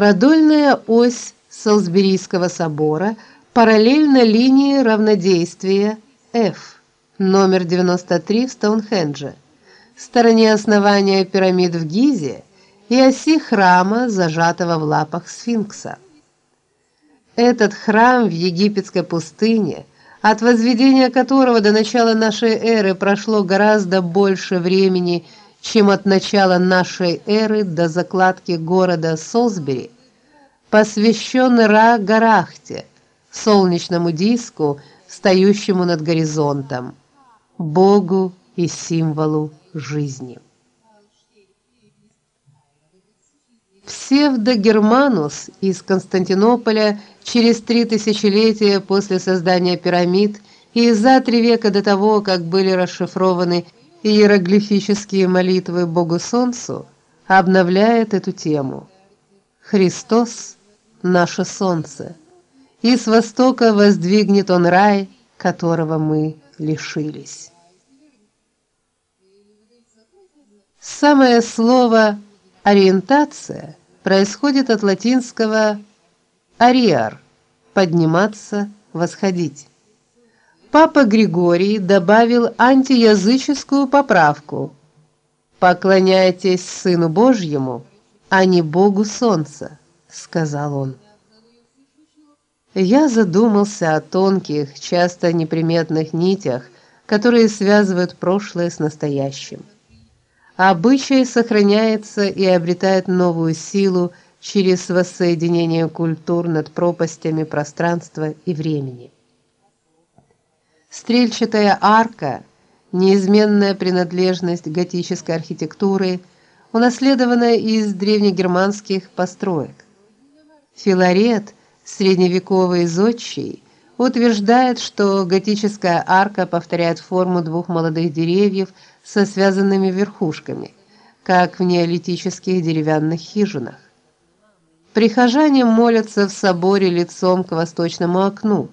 Продольная ось Солсберийского собора параллельна линии равнодействия F, номер 93 в Стоунхендже, стороне основания пирамид в Гизе и оси храма, зажатого в лапах сфинкса. Этот храм в египетской пустыне, от возведения которого до начала нашей эры прошло гораздо больше времени, чем от начала нашей эры до закладки города Солсбери, посвящен Ра-Гарахте, солнечному диску, стоящему над горизонтом, богу и символу жизни. Псевдогерманус из Константинополя через три тысячелетия после создания пирамид и за три века до того, как были расшифрованы иероглифические молитвы Богу Солнцу, обновляет эту тему. Христос наше солнце, и с востока воздвигнет он рай, которого мы лишились. Самое слово ориентация происходит от латинского ariar подниматься, восходить. Папа Григорий добавил антиязыческую поправку: поклоняйтесь Сыну Божьему, а не Богу Солнца сказал он. Я задумался о тонких, часто неприметных нитях, которые связывают прошлое с настоящим. Обычай сохраняется и обретает новую силу через воссоединение культур над пропастями пространства и времени. Стрельчатая арка, неизменная принадлежность готической архитектуры, унаследованная из древнегерманских построек. Филарет, средневековый зодчий, утверждает, что готическая арка повторяет форму двух молодых деревьев со связанными верхушками, как в неолитических деревянных хижинах. Прихожане молятся в соборе лицом к восточному окну.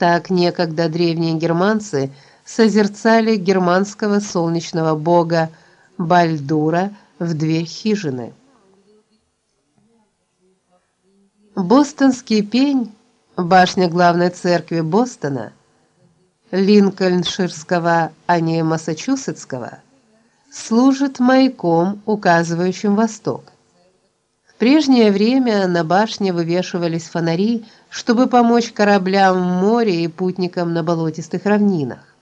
Так некогда древние германцы созерцали германского солнечного бога Бальдура в дверь хижины. Бостонский пень, башня главной церкви Бостона, Линкольнширского, а не Массачусетского, служит маяком, указывающим восток. В прежнее время на башне вывешивались фонари, чтобы помочь кораблям в море и путникам на болотистых равнинах.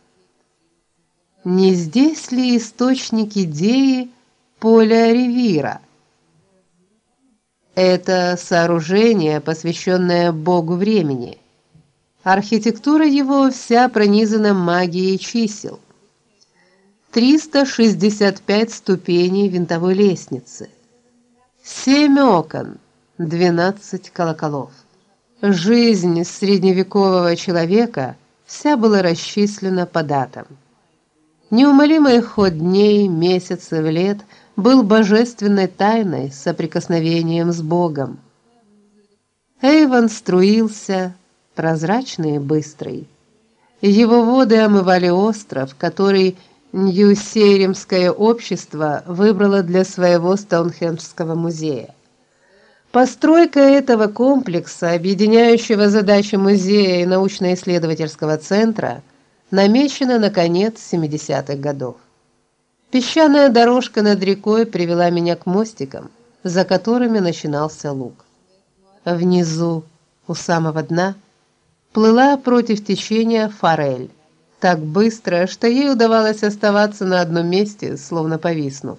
Не здесь ли источник идеи поля Ривира? Это сооружение, посвященное богу времени. Архитектура его вся пронизана магией чисел. 365 ступеней винтовой лестницы. Семь окон, 12 колоколов. Жизнь средневекового человека вся была расчислена по датам. Неумолимый ход дней, месяцев, лет – был божественной тайной, соприкосновением с Богом. Эйвон струился, прозрачный и быстрый. Его воды омывали остров, который Нью-Сейремское общество выбрало для своего Стоунхенджского музея. Постройка этого комплекса, объединяющего задачи музея и научно-исследовательского центра, намечена на конец 70-х годов. Песчаная дорожка над рекой привела меня к мостикам, за которыми начинался луг. Внизу, у самого дна, плыла против течения форель, так быстро, что ей удавалось оставаться на одном месте, словно повиснув.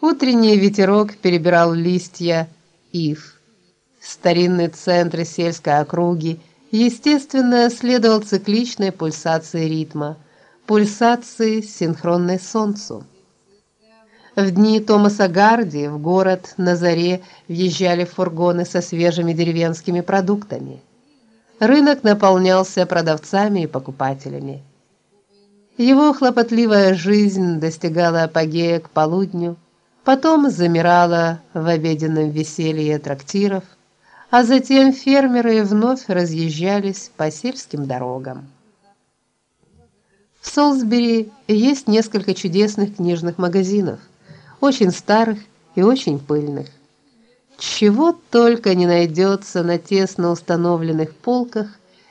Утренний ветерок перебирал листья ив. Старинный центр сельской округи, естественно, следовал цикличной пульсации ритма – пульсации, синхронной солнцу. В дни Томаса Гарди в город на заре въезжали фургоны со свежими деревенскими продуктами. Рынок наполнялся продавцами и покупателями. Его хлопотливая жизнь достигала апогея к полудню, потом замирала в обеденном веселье трактиров, а затем фермеры вновь разъезжались по сельским дорогам. В Солсбери есть несколько чудесных книжных магазинов, очень старых и очень пыльных. Чего только не найдется на тесно установленных полках